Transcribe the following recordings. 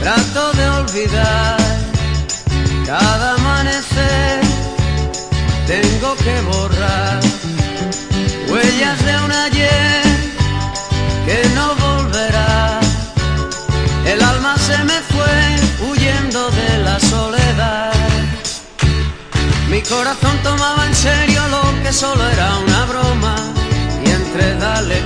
Trato de olvidar cada amanecer. Tengo que borrar huellas de un ayer que no volverá. El alma se me fue huyendo de la soledad. Mi corazón tomaba en serio lo que solo era una broma y entre dale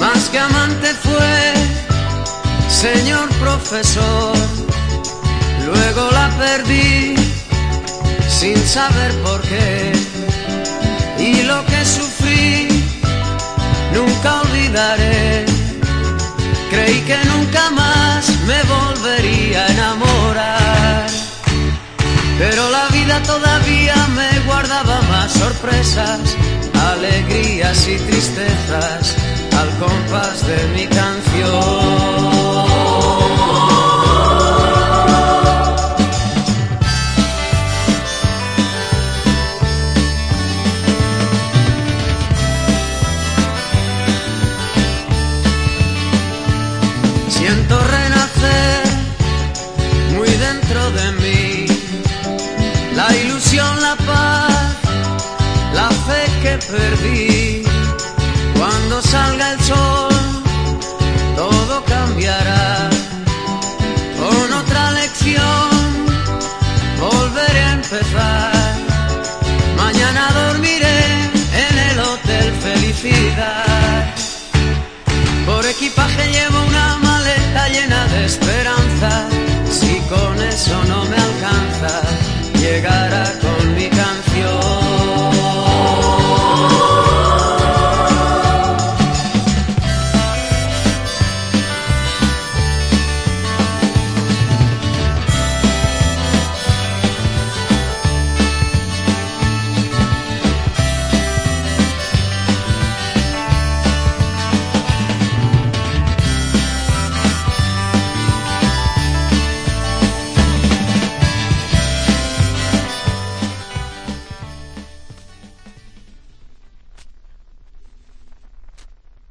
más que amante fue, señor profesor. Luego la perdí sin saber por qué. Y lo que sufrí nunca olvidaré. Creí que nunca más me volvería a enamorar. Pero la vida todavía me guardaba más sorpresas, alegrías y tristezas al compás de mi canción. Siento renacer muy dentro de mí la ilusión, la paz, la fe que perdí. Por